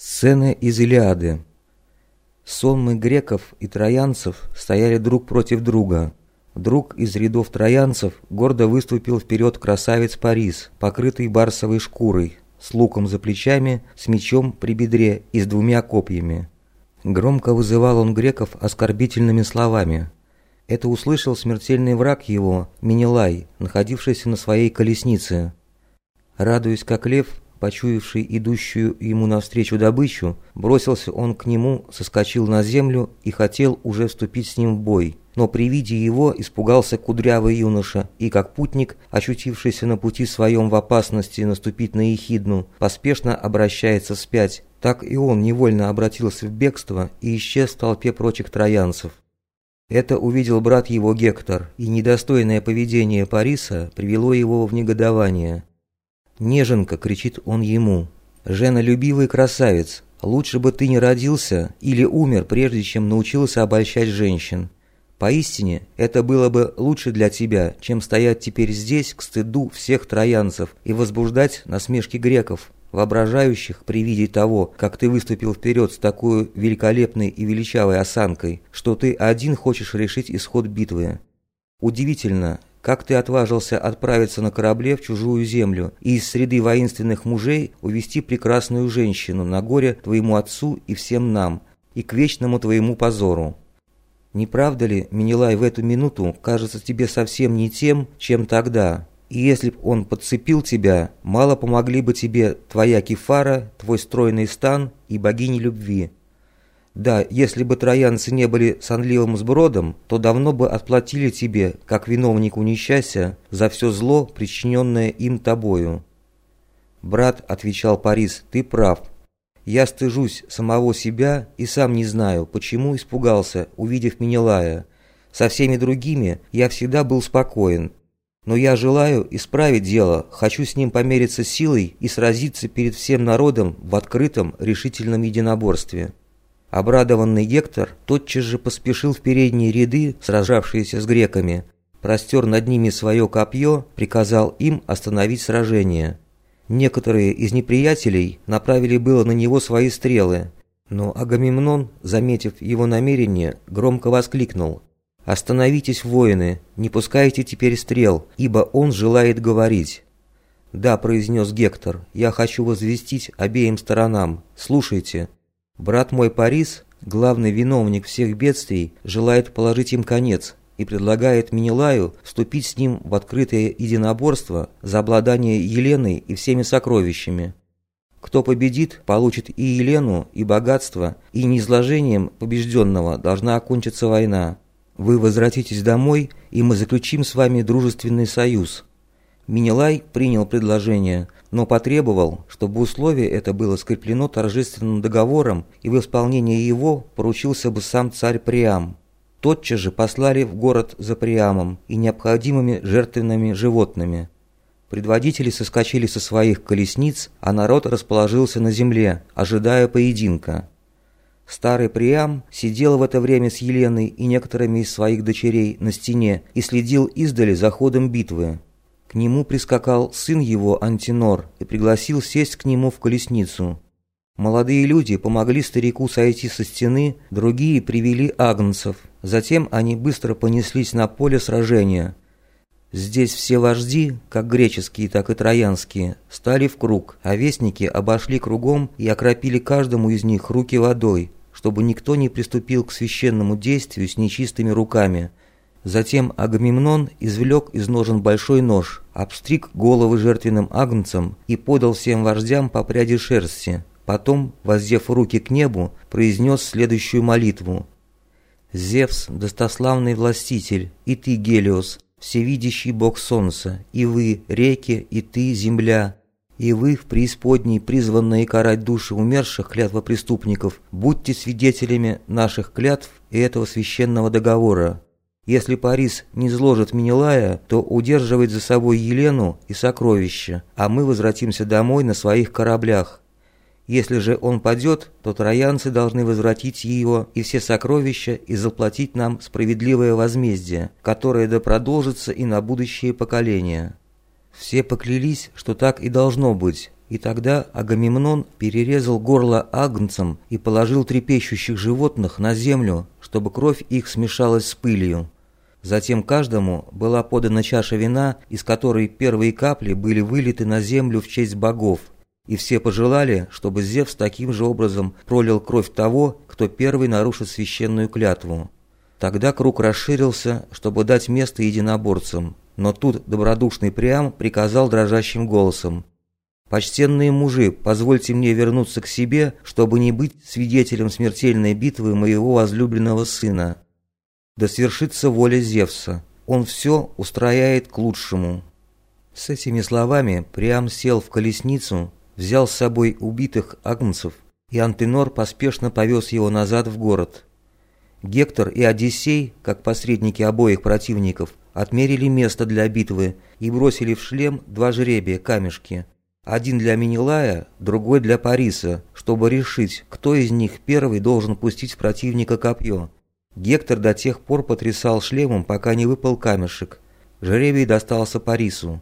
Сцена из Илиады. Сонмы греков и троянцев стояли друг против друга. Друг из рядов троянцев гордо выступил вперед красавец Парис, покрытый барсовой шкурой, с луком за плечами, с мечом при бедре и с двумя копьями. Громко вызывал он греков оскорбительными словами. Это услышал смертельный враг его, Менелай, находившийся на своей колеснице. Радуясь как лев, Почуявший идущую ему навстречу добычу, бросился он к нему, соскочил на землю и хотел уже вступить с ним в бой. Но при виде его испугался кудрявый юноша, и как путник, очутившийся на пути своем в опасности наступить на ехидну, поспешно обращается вспять, так и он невольно обратился в бегство и исчез в толпе прочих троянцев. Это увидел брат его Гектор, и недостойное поведение Париса привело его в негодование. «Неженка!» — кричит он ему. «Женолюбивый красавец, лучше бы ты не родился или умер, прежде чем научился обольщать женщин. Поистине, это было бы лучше для тебя, чем стоять теперь здесь к стыду всех троянцев и возбуждать насмешки греков, воображающих при виде того, как ты выступил вперед с такой великолепной и величавой осанкой, что ты один хочешь решить исход битвы. Удивительно, как ты отважился отправиться на корабле в чужую землю и из среды воинственных мужей увести прекрасную женщину на горе твоему отцу и всем нам, и к вечному твоему позору? Не правда ли, Менелай в эту минуту кажется тебе совсем не тем, чем тогда? И если б он подцепил тебя, мало помогли бы тебе твоя кефара, твой стройный стан и богини любви. Да, если бы троянцы не были сонливым сбродом, то давно бы отплатили тебе, как виновнику несчастья, за все зло, причиненное им тобою. Брат, отвечал Парис, ты прав. Я стыжусь самого себя и сам не знаю, почему испугался, увидев Менелая. Со всеми другими я всегда был спокоен. Но я желаю исправить дело, хочу с ним помериться силой и сразиться перед всем народом в открытом решительном единоборстве. Обрадованный Гектор тотчас же поспешил в передние ряды, сражавшиеся с греками, простер над ними свое копье, приказал им остановить сражение. Некоторые из неприятелей направили было на него свои стрелы, но Агамемнон, заметив его намерение, громко воскликнул «Остановитесь, воины, не пускайте теперь стрел, ибо он желает говорить». «Да», — произнес Гектор, — «я хочу возвестить обеим сторонам. Слушайте». Брат мой Парис, главный виновник всех бедствий, желает положить им конец и предлагает Минилаю вступить с ним в открытое единоборство за обладание Еленой и всеми сокровищами. Кто победит, получит и Елену, и богатство, и низложением побежденного должна окончиться война. Вы возвратитесь домой, и мы заключим с вами дружественный союз. Минилай принял предложение, но потребовал, чтобы условие это было скреплено торжественным договором и в исполнении его поручился бы сам царь Приам. Тотчас же послали в город за Приамом и необходимыми жертвенными животными. Предводители соскочили со своих колесниц, а народ расположился на земле, ожидая поединка. Старый Приам сидел в это время с Еленой и некоторыми из своих дочерей на стене и следил издали за ходом битвы. К нему прискакал сын его Антинор и пригласил сесть к нему в колесницу. Молодые люди помогли старику сойти со стены, другие привели агнцев. Затем они быстро понеслись на поле сражения. Здесь все вожди, как греческие, так и троянские, стали в круг, а вестники обошли кругом и окропили каждому из них руки водой, чтобы никто не приступил к священному действию с нечистыми руками – Затем Агамемнон извлек из ножен большой нож, обстриг головы жертвенным агнцам и подал всем вождям по пряди шерсти. Потом, воздев руки к небу, произнес следующую молитву. «Зевс, достославный властитель, и ты, Гелиос, всевидящий бог солнца, и вы, реки, и ты, земля, и вы, в преисподней, призванные карать души умерших клятвопреступников, будьте свидетелями наших клятв и этого священного договора. Если Парис не сложит Минилая, то удерживает за собой Елену и сокровища, а мы возвратимся домой на своих кораблях. Если же он падет, то троянцы должны возвратить его и все сокровища и заплатить нам справедливое возмездие, которое да продолжится и на будущее поколения». Все поклялись, что так и должно быть, И тогда Агамемнон перерезал горло агнцам и положил трепещущих животных на землю, чтобы кровь их смешалась с пылью. Затем каждому была подана чаша вина, из которой первые капли были вылиты на землю в честь богов, и все пожелали, чтобы Зевс таким же образом пролил кровь того, кто первый нарушит священную клятву. Тогда круг расширился, чтобы дать место единоборцам, но тут добродушный Приам приказал дрожащим голосом «Почтенные мужи, позвольте мне вернуться к себе, чтобы не быть свидетелем смертельной битвы моего возлюбленного сына. Да свершится воля Зевса, он все устрояет к лучшему». С этими словами Приам сел в колесницу, взял с собой убитых агнцев, и Антенор поспешно повез его назад в город. Гектор и Одиссей, как посредники обоих противников, отмерили место для битвы и бросили в шлем два жребия, камешки – один для Минилая, другой для Париса, чтобы решить, кто из них первый должен пустить в противника копье. Гектор до тех пор потрясал шлемом, пока не выпал камешек. Жеребий достался Парису.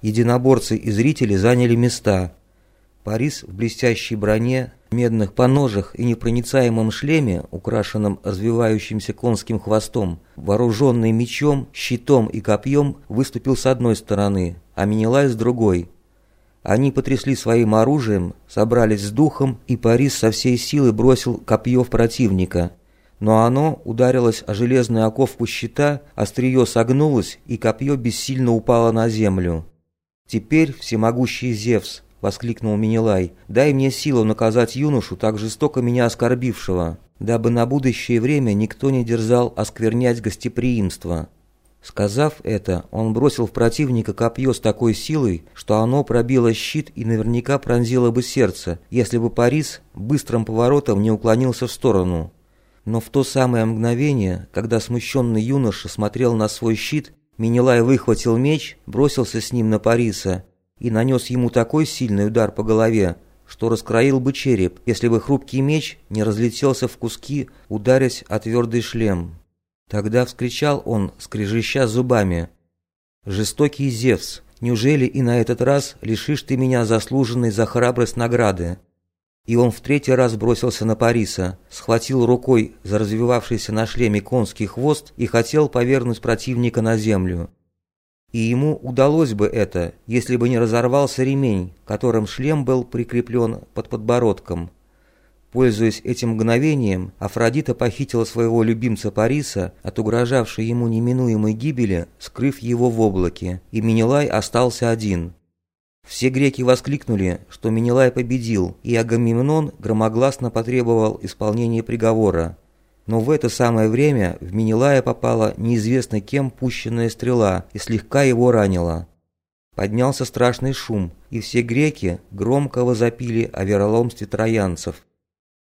Единоборцы и зрители заняли места. Парис в блестящей броне, медных поножах и непроницаемом шлеме, украшенном развивающимся конским хвостом, вооруженный мечом, щитом и копьем, выступил с одной стороны, а Минилай с другой – они потрясли своим оружием, собрались с духом, и Парис со всей силы бросил копье в противника. Но оно ударилось о железную оковку щита, острие согнулось, и копье бессильно упало на землю. «Теперь, всемогущий Зевс!» — воскликнул Минилай. «Дай мне силу наказать юношу, так жестоко меня оскорбившего, дабы на будущее время никто не дерзал осквернять гостеприимство». Сказав это, он бросил в противника копье с такой силой, что оно пробило щит и наверняка пронзило бы сердце, если бы Парис быстрым поворотом не уклонился в сторону. Но в то самое мгновение, когда смущенный юноша смотрел на свой щит, Минилай выхватил меч, бросился с ним на Париса и нанес ему такой сильный удар по голове, что раскроил бы череп, если бы хрупкий меч не разлетелся в куски, ударясь о твердый шлем. Тогда вскричал он, скрежеща зубами. «Жестокий Зевс, неужели и на этот раз лишишь ты меня заслуженной за храбрость награды?» И он в третий раз бросился на Париса, схватил рукой за развивавшийся на шлеме конский хвост и хотел повернуть противника на землю. И ему удалось бы это, если бы не разорвался ремень, которым шлем был прикреплен под подбородком. Пользуясь этим мгновением, Афродита похитила своего любимца Париса от угрожавшей ему неминуемой гибели, скрыв его в облаке, и Менелай остался один. Все греки воскликнули, что Менелай победил, и Агамемнон громогласно потребовал исполнения приговора. Но в это самое время в Менелая попала неизвестно кем пущенная стрела и слегка его ранила. Поднялся страшный шум, и все греки громко возопили о вероломстве троянцев.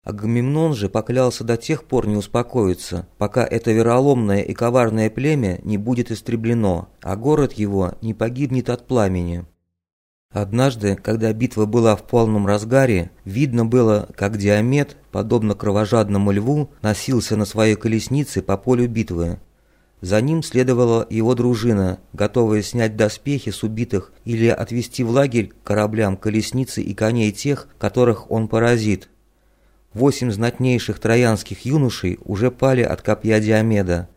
Агамемнон же поклялся до тех пор не успокоиться, пока это вероломное и коварное племя не будет истреблено, а город его не погибнет от пламени. Однажды, когда битва была в полном разгаре, видно было, как Диамет, подобно кровожадному льву, носился на своей колеснице по полю битвы. За ним следовала его дружина, готовая снять доспехи с убитых или отвести в лагерь кораблям колесницы и коней тех, которых он поразит. Восемь знатнейших троянских юношей уже пали от копья Диомеда.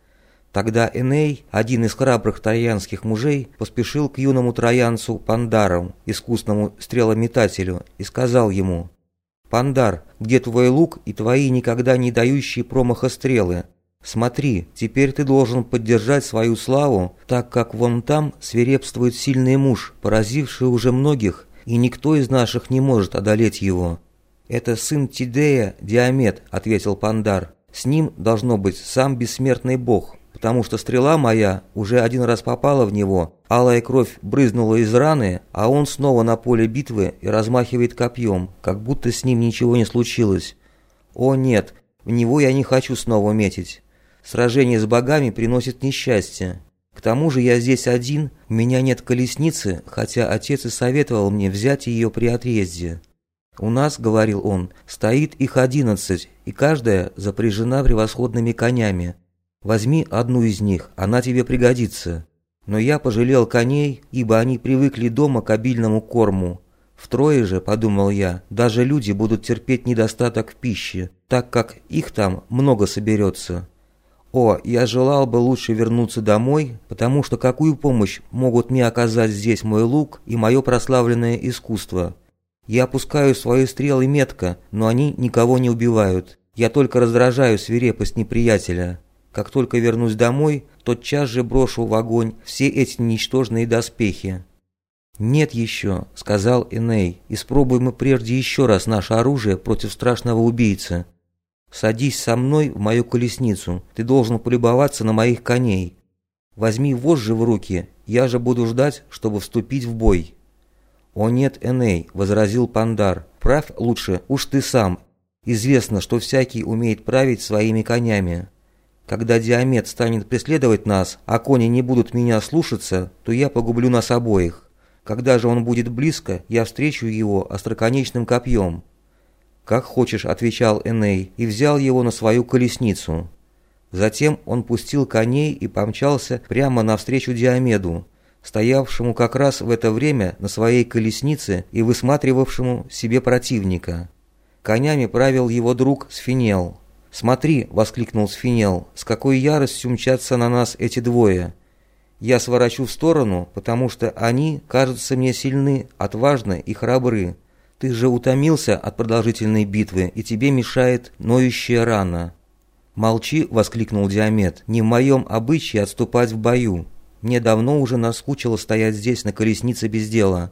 Тогда Эней, один из храбрых троянских мужей, поспешил к юному троянцу Пандару, искусному стрелометателю, и сказал ему, «Пандар, где твой лук и твои никогда не дающие промаха стрелы? Смотри, теперь ты должен поддержать свою славу, так как вон там свирепствует сильный муж, поразивший уже многих, и никто из наших не может одолеть его». «Это сын Тидея, Диамет», — ответил Пандар. «С ним должно быть сам бессмертный бог, потому что стрела моя уже один раз попала в него, алая кровь брызнула из раны, а он снова на поле битвы и размахивает копьем, как будто с ним ничего не случилось. О нет, в него я не хочу снова метить. Сражение с богами приносит несчастье. К тому же я здесь один, у меня нет колесницы, хотя отец и советовал мне взять ее при отъезде». «У нас, — говорил он, — стоит их одиннадцать, и каждая запряжена превосходными конями. Возьми одну из них, она тебе пригодится». Но я пожалел коней, ибо они привыкли дома к обильному корму. Втрое же, подумал я, даже люди будут терпеть недостаток в пище, так как их там много соберется. О, я желал бы лучше вернуться домой, потому что какую помощь могут мне оказать здесь мой лук и мое прославленное искусство? Я опускаю свои стрелы метко, но они никого не убивают. Я только раздражаю свирепость неприятеля. Как только вернусь домой, тотчас же брошу в огонь все эти ничтожные доспехи. «Нет еще», — сказал Эней, — «испробуем мы прежде еще раз наше оружие против страшного убийцы. Садись со мной в мою колесницу, ты должен полюбоваться на моих коней. Возьми вожжи в руки, я же буду ждать, чтобы вступить в бой». «О нет, Эней», — возразил Пандар, — «прав лучше, уж ты сам. Известно, что всякий умеет править своими конями. Когда Диамет станет преследовать нас, а кони не будут меня слушаться, то я погублю нас обоих. Когда же он будет близко, я встречу его остроконечным копьем». «Как хочешь», — отвечал Эней, и взял его на свою колесницу. Затем он пустил коней и помчался прямо навстречу Диомеду, стоявшему как раз в это время на своей колеснице и высматривавшему себе противника. Конями правил его друг Сфинел. «Смотри!» — воскликнул Сфинел. «С какой яростью мчатся на нас эти двое!» Я сворачу в сторону, потому что они кажутся мне сильны, отважны и храбры. Ты же утомился от продолжительной битвы, и тебе мешает ноющая рана». «Молчи!» — воскликнул Диамет. «Не в моем обычае отступать в бою. Мне давно уже наскучило стоять здесь на колеснице без дела.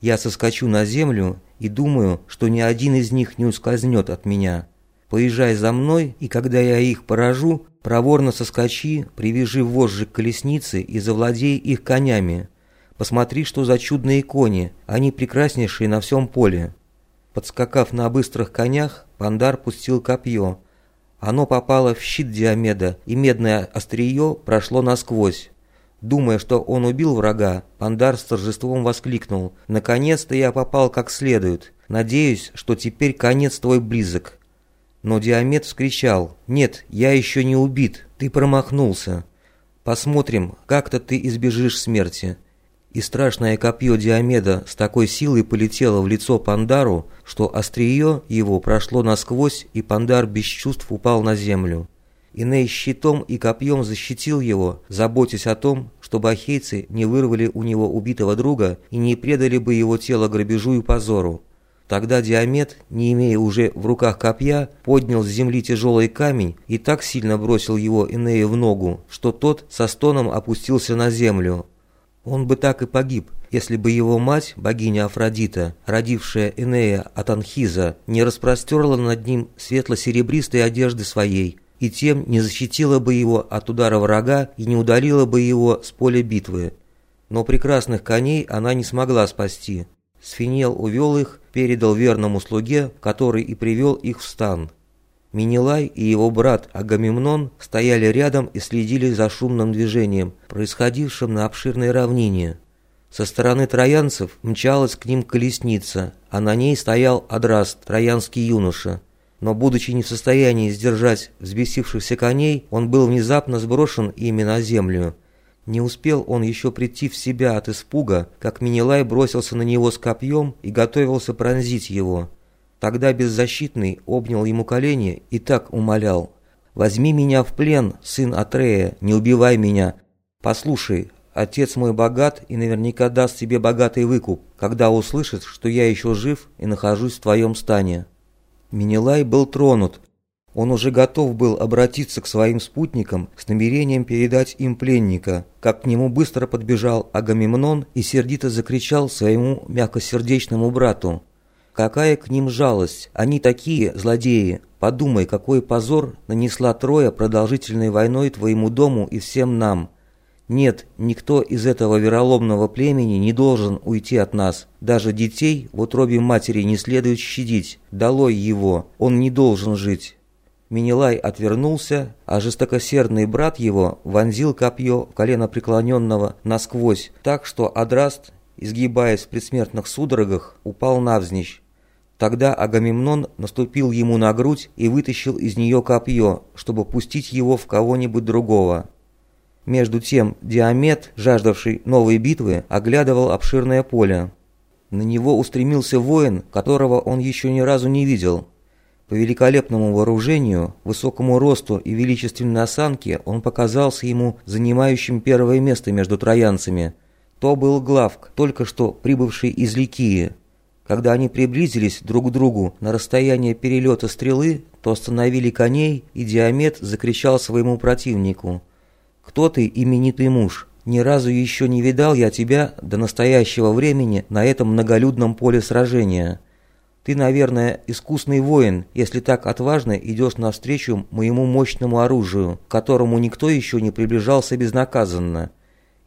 Я соскочу на землю и думаю, что ни один из них не ускользнет от меня. Поезжай за мной, и когда я их поражу, Проворно соскочи, привяжи вожжи к колеснице и завладей их конями. Посмотри, что за чудные кони, они прекраснейшие на всем поле». Подскакав на быстрых конях, Пандар пустил копье. Оно попало в щит Диомеда, и медное острие прошло насквозь. Думая, что он убил врага, Пандар с торжеством воскликнул. «Наконец-то я попал как следует. Надеюсь, что теперь конец твой близок. Но Диамет вскричал «Нет, я еще не убит, ты промахнулся. Посмотрим, как-то ты избежишь смерти». И страшное копье Диомеда с такой силой полетело в лицо Пандару, что острие его прошло насквозь, и Пандар без чувств упал на землю. Иней щитом и копьем защитил его, заботясь о том, чтобы ахейцы не вырвали у него убитого друга и не предали бы его тело грабежу и позору. Тогда Диамет, не имея уже в руках копья, поднял с земли тяжелый камень и так сильно бросил его Энею в ногу, что тот со стоном опустился на землю. Он бы так и погиб, если бы его мать, богиня Афродита, родившая Энея от Анхиза, не распростерла над ним светло-серебристой одежды своей, и тем не защитила бы его от удара врага и не удалила бы его с поля битвы. Но прекрасных коней она не смогла спасти. Сфинел увел их, передал верному слуге, который и привел их в стан. Минилай и его брат Агамемнон стояли рядом и следили за шумным движением, происходившим на обширной равнине. Со стороны троянцев мчалась к ним колесница, а на ней стоял Адраст, троянский юноша. Но, будучи не в состоянии сдержать взбесившихся коней, он был внезапно сброшен ими на землю – не успел он еще прийти в себя от испуга, как Минилай бросился на него с копьем и готовился пронзить его. Тогда беззащитный обнял ему колени и так умолял. «Возьми меня в плен, сын Атрея, не убивай меня. Послушай, отец мой богат и наверняка даст тебе богатый выкуп, когда услышит, что я еще жив и нахожусь в твоем стане». Минилай был тронут, он уже готов был обратиться к своим спутникам с намерением передать им пленника, как к нему быстро подбежал Агамемнон и сердито закричал своему мягкосердечному брату. «Какая к ним жалость! Они такие, злодеи! Подумай, какой позор нанесла Троя продолжительной войной твоему дому и всем нам!» Нет, никто из этого вероломного племени не должен уйти от нас. Даже детей в утробе матери не следует щадить. Долой его, он не должен жить. Минилай отвернулся, а жестокосердный брат его вонзил копье в колено преклоненного насквозь, так что Адраст, изгибаясь в предсмертных судорогах, упал навзничь. Тогда Агамемнон наступил ему на грудь и вытащил из нее копье, чтобы пустить его в кого-нибудь другого. Между тем Диамет, жаждавший новой битвы, оглядывал обширное поле. На него устремился воин, которого он еще ни разу не видел. По великолепному вооружению, высокому росту и величественной осанке он показался ему занимающим первое место между троянцами. То был Главк, только что прибывший из Ликии. Когда они приблизились друг к другу на расстояние перелета стрелы, то остановили коней, и Диамет закричал своему противнику. «Кто ты, именитый муж? Ни разу еще не видал я тебя до настоящего времени на этом многолюдном поле сражения. Ты, наверное, искусный воин, если так отважно идешь навстречу моему мощному оружию, к которому никто еще не приближался безнаказанно.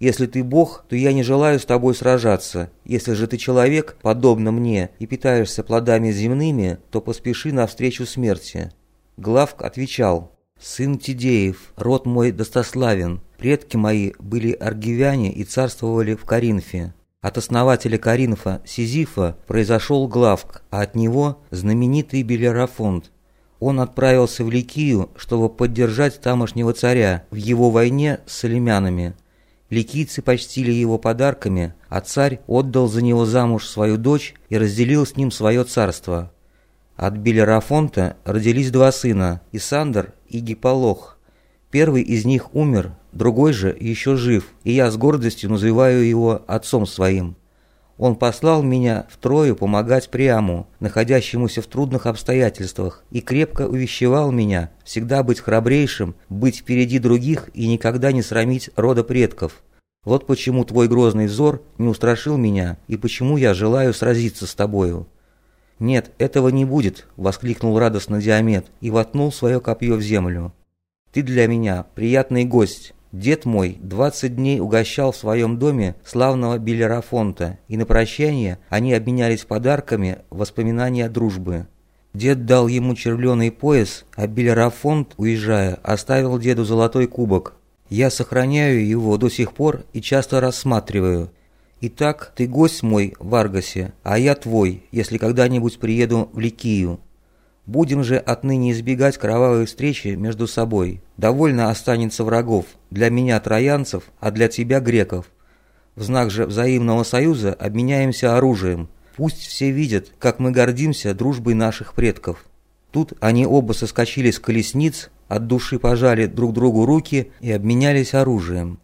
Если ты бог, то я не желаю с тобой сражаться. Если же ты человек, подобно мне, и питаешься плодами земными, то поспеши навстречу смерти». Главк отвечал, «Сын Тидеев, род мой достославен, предки мои были аргивяне и царствовали в Каринфе. От основателя Каринфа, Сизифа, произошел Главк, а от него знаменитый Белерафонт. Он отправился в Ликию, чтобы поддержать тамошнего царя в его войне с салимянами – Ликийцы почтили его подарками, а царь отдал за него замуж свою дочь и разделил с ним свое царство. От Белерафонта родились два сына – Исандр и Гиполох. Первый из них умер, другой же еще жив, и я с гордостью называю его отцом своим. Он послал меня в Трою помогать Приаму, находящемуся в трудных обстоятельствах, и крепко увещевал меня всегда быть храбрейшим, быть впереди других и никогда не срамить рода предков. Вот почему твой грозный взор не устрашил меня, и почему я желаю сразиться с тобою». «Нет, этого не будет», — воскликнул радостно Диамет и воткнул свое копье в землю. «Ты для меня приятный гость, Дед мой двадцать дней угощал в своем доме славного Белерафонта, и на прощание они обменялись подарками воспоминания дружбы. Дед дал ему червленый пояс, а Белерафонт, уезжая, оставил деду золотой кубок. Я сохраняю его до сих пор и часто рассматриваю. Итак, ты гость мой в Аргасе, а я твой, если когда-нибудь приеду в Ликию. Будем же отныне избегать кровавой встречи между собой. Довольно останется врагов, для меня троянцев, а для тебя греков. В знак же взаимного союза обменяемся оружием. Пусть все видят, как мы гордимся дружбой наших предков». Тут они оба соскочили с колесниц, от души пожали друг другу руки и обменялись оружием.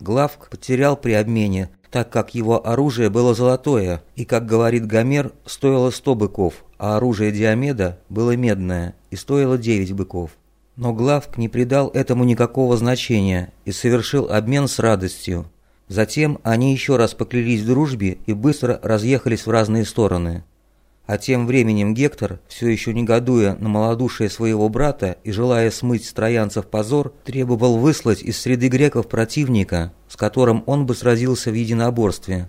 Главк потерял при обмене так как его оружие было золотое, и, как говорит Гомер, стоило сто быков, а оружие Диомеда было медное и стоило девять быков. Но Главк не придал этому никакого значения и совершил обмен с радостью. Затем они еще раз поклялись в дружбе и быстро разъехались в разные стороны. А тем временем Гектор, все еще негодуя на малодушие своего брата и желая смыть с троянцев позор, требовал выслать из среды греков противника, с которым он бы сразился в единоборстве.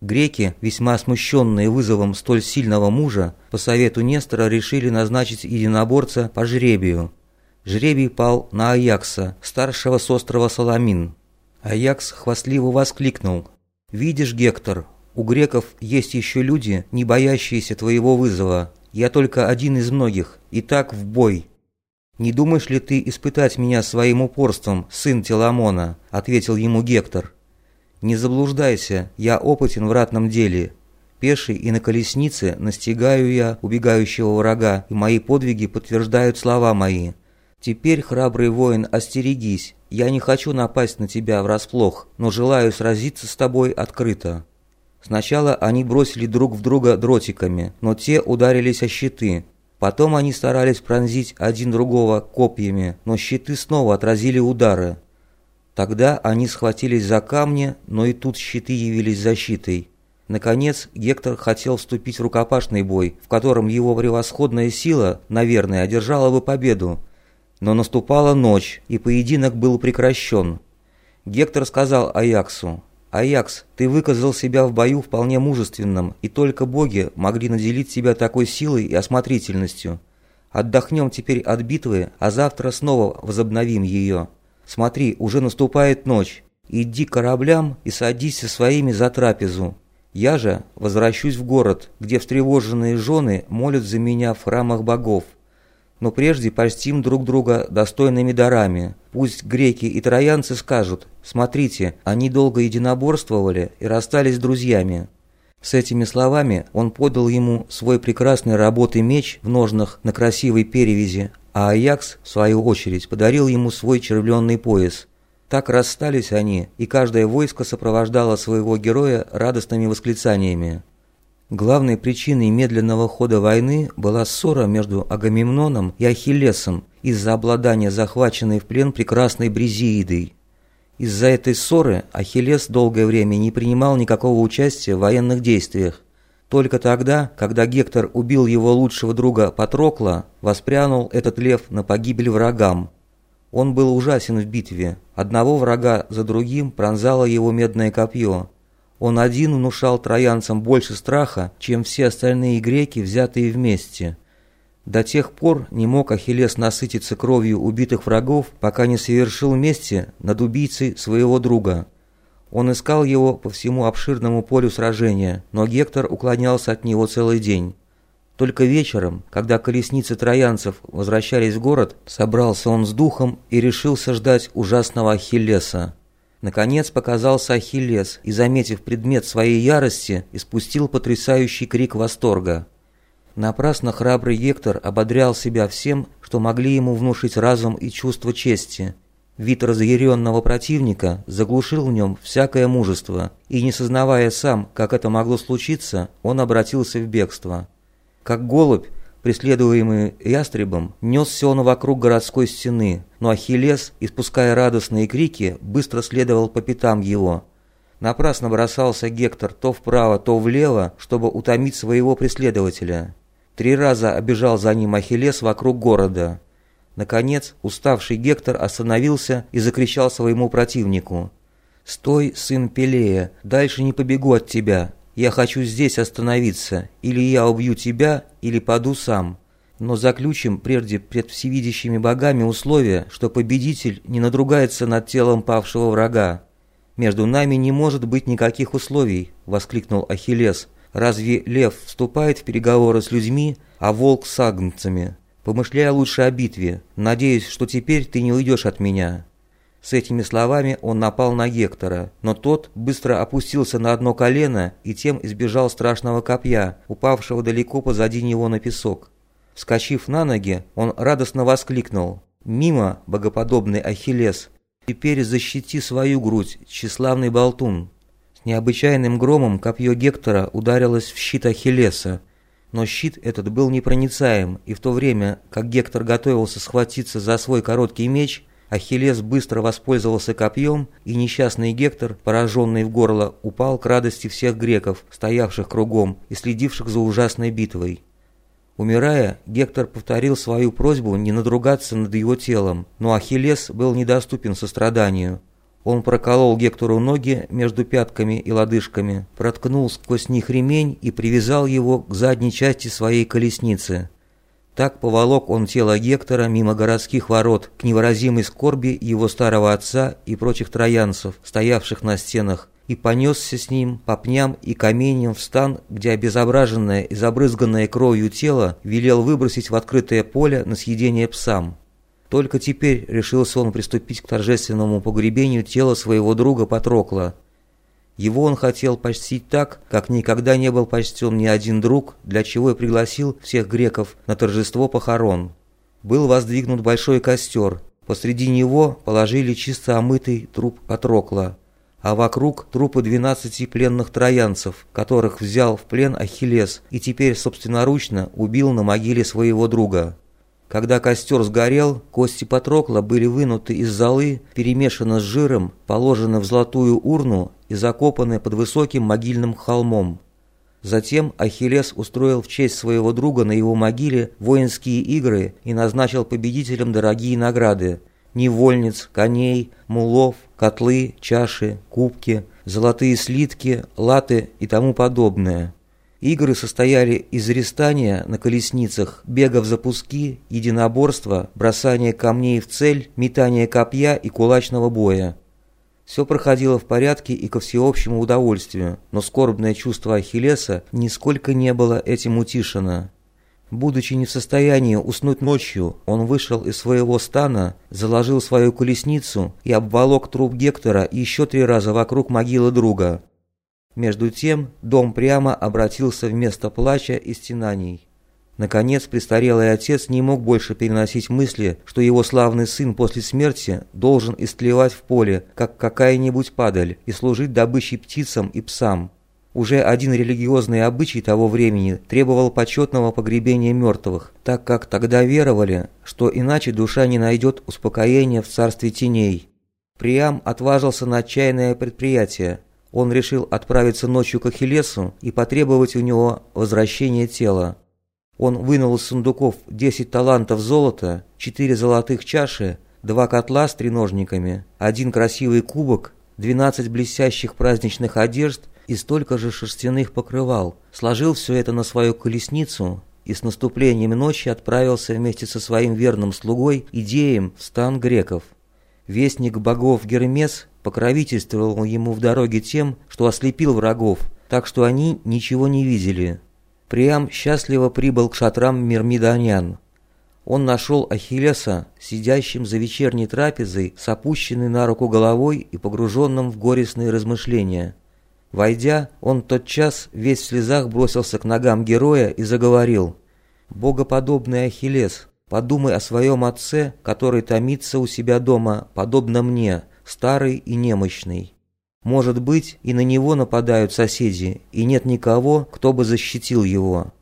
Греки, весьма смущенные вызовом столь сильного мужа, по совету Нестора решили назначить единоборца по жребию. Жребий пал на Аякса, старшего с острова Саламин. Аякс хвастливо воскликнул. «Видишь, Гектор, у греков есть еще люди, не боящиеся твоего вызова. Я только один из многих. Итак, в бой». «Не думаешь ли ты испытать меня своим упорством, сын Теламона?» – ответил ему Гектор. «Не заблуждайся, я опытен в ратном деле. Пеший и на колеснице настигаю я убегающего врага, и мои подвиги подтверждают слова мои. Теперь, храбрый воин, остерегись, я не хочу напасть на тебя врасплох, но желаю сразиться с тобой открыто». Сначала они бросили друг в друга дротиками, но те ударились о щиты. Потом они старались пронзить один другого копьями, но щиты снова отразили удары. Тогда они схватились за камни, но и тут щиты явились защитой. Наконец, Гектор хотел вступить в рукопашный бой, в котором его превосходная сила, наверное, одержала бы победу. Но наступала ночь, и поединок был прекращен. Гектор сказал Аяксу, «Аякс, ты выказал себя в бою вполне мужественным, и только боги могли наделить тебя такой силой и осмотрительностью. Отдохнем теперь от битвы, а завтра снова возобновим ее. Смотри, уже наступает ночь. Иди к кораблям и садись со своими за трапезу. Я же возвращусь в город, где встревоженные жены молят за меня в храмах богов но прежде почтим друг друга достойными дарами. Пусть греки и троянцы скажут, смотрите, они долго единоборствовали и расстались друзьями. С этими словами он подал ему свой прекрасный работы меч в ножнах на красивой перевязи, а Аякс, в свою очередь, подарил ему свой червленный пояс. Так расстались они, и каждое войско сопровождало своего героя радостными восклицаниями. Главной причиной медленного хода войны была ссора между Агамемноном и Ахиллесом из-за обладания захваченной в плен прекрасной Бризиидой. Из-за этой ссоры Ахиллес долгое время не принимал никакого участия в военных действиях. Только тогда, когда Гектор убил его лучшего друга Патрокла, воспрянул этот лев на погибель врагам. Он был ужасен в битве. Одного врага за другим пронзало его медное копье. Он один внушал троянцам больше страха, чем все остальные греки, взятые вместе. До тех пор не мог Ахиллес насытиться кровью убитых врагов, пока не совершил мести над убийцей своего друга. Он искал его по всему обширному полю сражения, но Гектор уклонялся от него целый день. Только вечером, когда колесницы троянцев возвращались в город, собрался он с духом и решился ждать ужасного Ахиллеса. Наконец показался Ахиллес и, заметив предмет своей ярости, испустил потрясающий крик восторга. Напрасно храбрый Гектор ободрял себя всем, что могли ему внушить разум и чувство чести. Вид разъяренного противника заглушил в нем всякое мужество, и, не сознавая сам, как это могло случиться, он обратился в бегство. Как голубь, преследуемый ястребом, несся он вокруг городской стены, но Ахиллес, испуская радостные крики, быстро следовал по пятам его. Напрасно бросался Гектор то вправо, то влево, чтобы утомить своего преследователя. Три раза обежал за ним Ахиллес вокруг города. Наконец, уставший Гектор остановился и закричал своему противнику. «Стой, сын Пелея, дальше не побегу от тебя. Я хочу здесь остановиться. Или я убью тебя, или паду сам. Но заключим прежде пред всевидящими богами условие, что победитель не надругается над телом павшего врага. Между нами не может быть никаких условий», — воскликнул Ахиллес, Разве лев вступает в переговоры с людьми, а волк с агнцами? Помышляя лучше о битве, надеюсь, что теперь ты не уйдешь от меня». С этими словами он напал на Гектора, но тот быстро опустился на одно колено и тем избежал страшного копья, упавшего далеко позади него на песок. Вскочив на ноги, он радостно воскликнул «Мимо, богоподобный Ахиллес! Теперь защити свою грудь, тщеславный болтун!» необычайным громом копье Гектора ударилось в щит Ахиллеса, но щит этот был непроницаем, и в то время, как Гектор готовился схватиться за свой короткий меч, Ахиллес быстро воспользовался копьем, и несчастный Гектор, пораженный в горло, упал к радости всех греков, стоявших кругом и следивших за ужасной битвой. Умирая, Гектор повторил свою просьбу не надругаться над его телом, но Ахиллес был недоступен состраданию. Он проколол Гектору ноги между пятками и лодыжками, проткнул сквозь них ремень и привязал его к задней части своей колесницы. Так поволок он тело Гектора мимо городских ворот к невыразимой скорби его старого отца и прочих троянцев, стоявших на стенах, и понесся с ним по пням и каменьям в стан, где обезображенное и забрызганное кровью тело велел выбросить в открытое поле на съедение псам. Только теперь решился он приступить к торжественному погребению тела своего друга Патрокла. Его он хотел почтить так, как никогда не был почтен ни один друг, для чего и пригласил всех греков на торжество похорон. Был воздвигнут большой костер, посреди него положили чисто омытый труп Патрокла, а вокруг трупы двенадцати пленных троянцев, которых взял в плен Ахиллес и теперь собственноручно убил на могиле своего друга. Когда костер сгорел, кости Патрокла были вынуты из золы, перемешаны с жиром, положены в золотую урну и закопаны под высоким могильным холмом. Затем Ахиллес устроил в честь своего друга на его могиле воинские игры и назначил победителям дорогие награды – невольниц, коней, мулов, котлы, чаши, кубки, золотые слитки, латы и тому подобное. Игры состояли из рестания на колесницах, бега в запуски, единоборства, бросания камней в цель, метания копья и кулачного боя. Все проходило в порядке и ко всеобщему удовольствию, но скорбное чувство Ахиллеса нисколько не было этим утишено. Будучи не в состоянии уснуть ночью, он вышел из своего стана, заложил свою колесницу и обволок труп Гектора еще три раза вокруг могилы друга. Между тем дом прямо обратился в место плача и стенаний. Наконец, престарелый отец не мог больше переносить мысли, что его славный сын после смерти должен истлевать в поле, как какая-нибудь падаль, и служить добычей птицам и псам. Уже один религиозный обычай того времени требовал почетного погребения мертвых, так как тогда веровали, что иначе душа не найдет успокоения в царстве теней. Приам отважился на отчаянное предприятие. Он решил отправиться ночью к Ахиллесу и потребовать у него возвращения тела. Он вынул из сундуков 10 талантов золота, 4 золотых чаши, два котла с треножниками, один красивый кубок, 12 блестящих праздничных одежд и столько же шерстяных покрывал, сложил все это на свою колесницу и с наступлением ночи отправился вместе со своим верным слугой Идеем в стан греков. Вестник богов Гермес покровительствовал ему в дороге тем, что ослепил врагов, так что они ничего не видели. Приам счастливо прибыл к шатрам мирмидонян. Он нашел Ахиллеса, сидящим за вечерней трапезой, с опущенной на руку головой и погруженным в горестные размышления. Войдя, он тотчас весь в слезах бросился к ногам героя и заговорил. «Богоподобный Ахиллес, подумай о своем отце, который томится у себя дома, подобно мне, старый и немощный. Может быть, и на него нападают соседи, и нет никого, кто бы защитил его.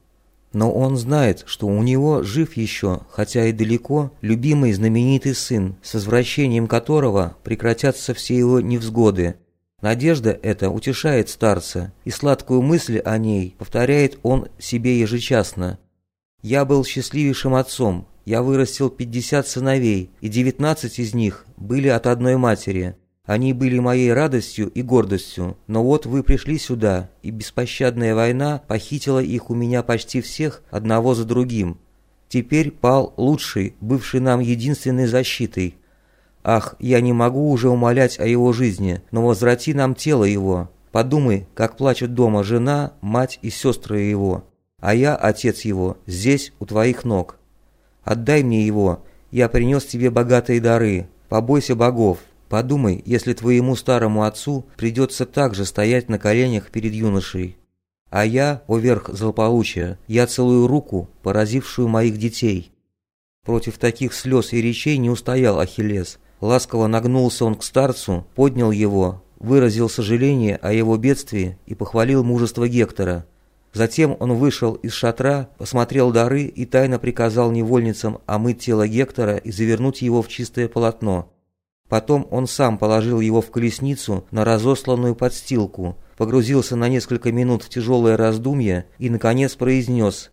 Но он знает, что у него жив еще, хотя и далеко, любимый знаменитый сын, с возвращением которого прекратятся все его невзгоды, Надежда эта утешает старца, и сладкую мысль о ней повторяет он себе ежечасно. «Я был счастливейшим отцом, я вырастил пятьдесят сыновей, и девятнадцать из них были от одной матери. Они были моей радостью и гордостью, но вот вы пришли сюда, и беспощадная война похитила их у меня почти всех одного за другим. Теперь пал лучший, бывший нам единственной защитой, Ах, я не могу уже умолять о его жизни, но возврати нам тело его. Подумай, как плачут дома жена, мать и сестры его. А я, отец его, здесь, у твоих ног. Отдай мне его, я принес тебе богатые дары. Побойся богов. Подумай, если твоему старому отцу придется также стоять на коленях перед юношей. А я, о верх злополучия, я целую руку, поразившую моих детей». Против таких слез и речей не устоял Ахиллес, Ласково нагнулся он к старцу, поднял его, выразил сожаление о его бедствии и похвалил мужество Гектора. Затем он вышел из шатра, посмотрел дары и тайно приказал невольницам омыть тело Гектора и завернуть его в чистое полотно. Потом он сам положил его в колесницу на разосланную подстилку, погрузился на несколько минут в тяжелое раздумье и, наконец, произнес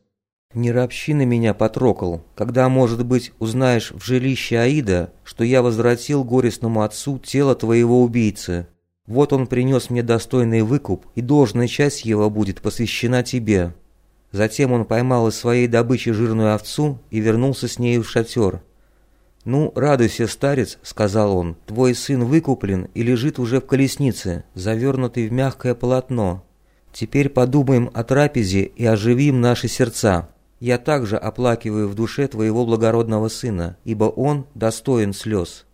не ропщи меня потрокал, когда, может быть, узнаешь в жилище Аида, что я возвратил горестному отцу тело твоего убийцы. Вот он принес мне достойный выкуп, и должная часть его будет посвящена тебе». Затем он поймал из своей добычи жирную овцу и вернулся с нею в шатер. «Ну, радуйся, старец», — сказал он, — «твой сын выкуплен и лежит уже в колеснице, завернутый в мягкое полотно. Теперь подумаем о трапезе и оживим наши сердца». Я также оплакиваю в душе твоего благородного сына, ибо он достоин слез».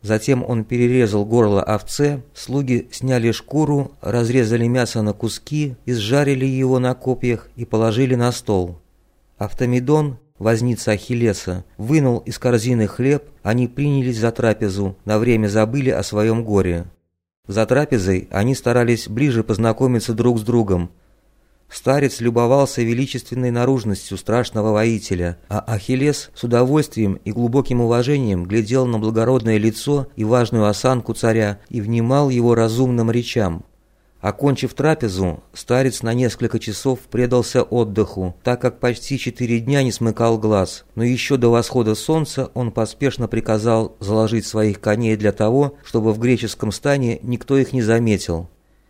Затем он перерезал горло овце, слуги сняли шкуру, разрезали мясо на куски, изжарили его на копьях и положили на стол. Автомедон, возница Ахиллеса, вынул из корзины хлеб, они принялись за трапезу, на время забыли о своем горе. За трапезой они старались ближе познакомиться друг с другом, Старец любовался величественной наружностью страшного воителя, а Ахиллес с удовольствием и глубоким уважением глядел на благородное лицо и важную осанку царя и внимал его разумным речам. Окончив трапезу, старец на несколько часов предался отдыху, так как почти четыре дня не смыкал глаз, но еще до восхода солнца он поспешно приказал заложить своих коней для того, чтобы в греческом стане никто их не заметил.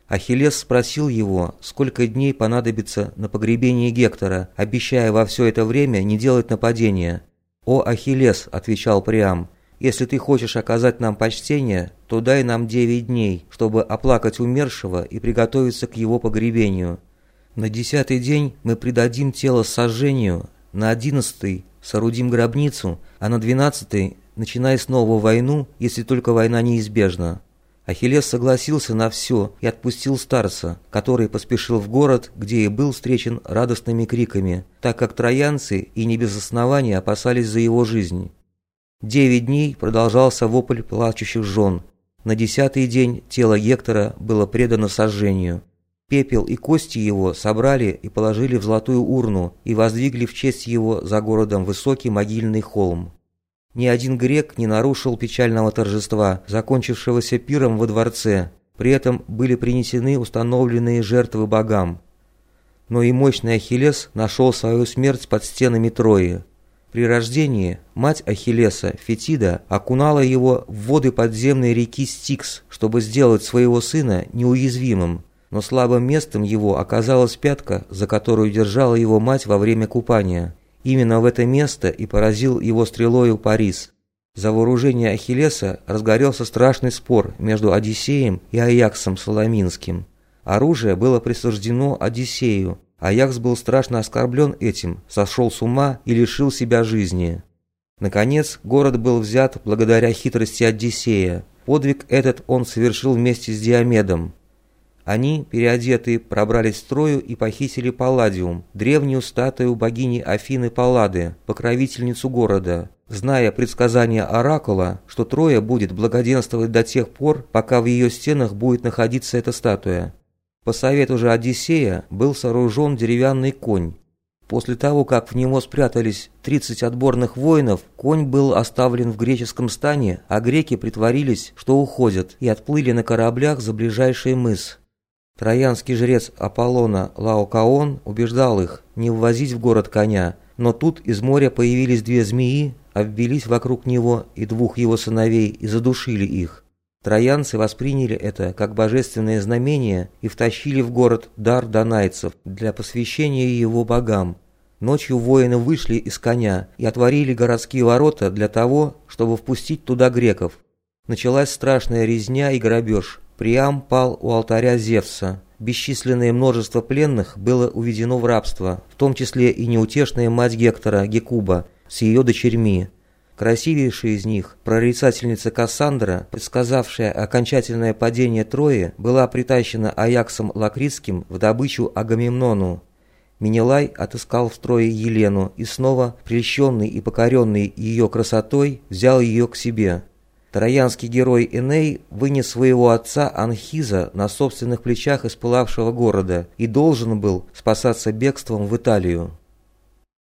Ахиллес спросил его, сколько дней понадобится на погребение Гектора, обещая во все это время не делать нападения. «О, Ахиллес», — отвечал Приам, — «если ты хочешь оказать нам почтение, то дай нам девять дней, чтобы оплакать умершего и приготовиться к его погребению. На десятый день мы предадим тело сожжению, на одиннадцатый соорудим гробницу, а на двенадцатый начинай снова войну, если только война неизбежна». Ахиллес согласился на все и отпустил старца, который поспешил в город, где и был встречен радостными криками, так как троянцы и не без основания опасались за его жизнь. Девять дней продолжался вопль плачущих жен. На десятый день тело Гектора было предано сожжению. Пепел и кости его собрали и положили в золотую урну и воздвигли в честь его за городом высокий могильный холм. Ни один грек не нарушил печального торжества, закончившегося пиром во дворце, при этом были принесены установленные жертвы богам. Но и мощный Ахиллес нашел свою смерть под стенами Трои. При рождении мать Ахиллеса, Фетида, окунала его в воды подземной реки Стикс, чтобы сделать своего сына неуязвимым, но слабым местом его оказалась пятка, за которую держала его мать во время купания. Именно в это место и поразил его стрелою Парис. За вооружение Ахиллеса разгорелся страшный спор между Одиссеем и Аяксом Соломинским. Оружие было присуждено Одиссею, Аякс был страшно оскорблен этим, сошел с ума и лишил себя жизни. Наконец, город был взят благодаря хитрости Одиссея. Подвиг этот он совершил вместе с Диомедом. Они, переодетые, пробрались в строю и похитили Палладиум, древнюю статую богини Афины Паллады, покровительницу города, зная предсказание Оракула, что Троя будет благоденствовать до тех пор, пока в ее стенах будет находиться эта статуя. По совету же Одиссея был сооружен деревянный конь. После того, как в него спрятались 30 отборных воинов, конь был оставлен в греческом стане, а греки притворились, что уходят, и отплыли на кораблях за ближайший мыс. Троянский жрец Аполлона Лаокаон убеждал их не ввозить в город коня, но тут из моря появились две змеи, обвелись вокруг него и двух его сыновей и задушили их. Троянцы восприняли это как божественное знамение и втащили в город дар донайцев для посвящения его богам. Ночью воины вышли из коня и отворили городские ворота для того, чтобы впустить туда греков. Началась страшная резня и грабеж. Приам пал у алтаря Зевса. Бесчисленное множество пленных было уведено в рабство, в том числе и неутешная мать Гектора, Гекуба, с ее дочерьми. Красивейшая из них, прорицательница Кассандра, предсказавшая окончательное падение Трои, была притащена Аяксом Лакритским в добычу Агамемнону. Менелай отыскал в строе Елену и снова, прельщенный и покоренный ее красотой, взял ее к себе. Троянский герой Эней вынес своего отца Анхиза на собственных плечах из пылавшего города и должен был спасаться бегством в Италию.